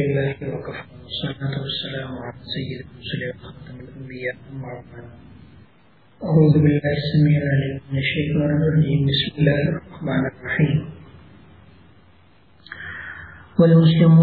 لله وكفى والصلاة والسلام على سيد المرسلين وخاتم الأنبياء أما بعد. أعوذ بالله السميع العليم من الشيطان الرجيم. بسم الله الرحمن الرحيم. والمسلمون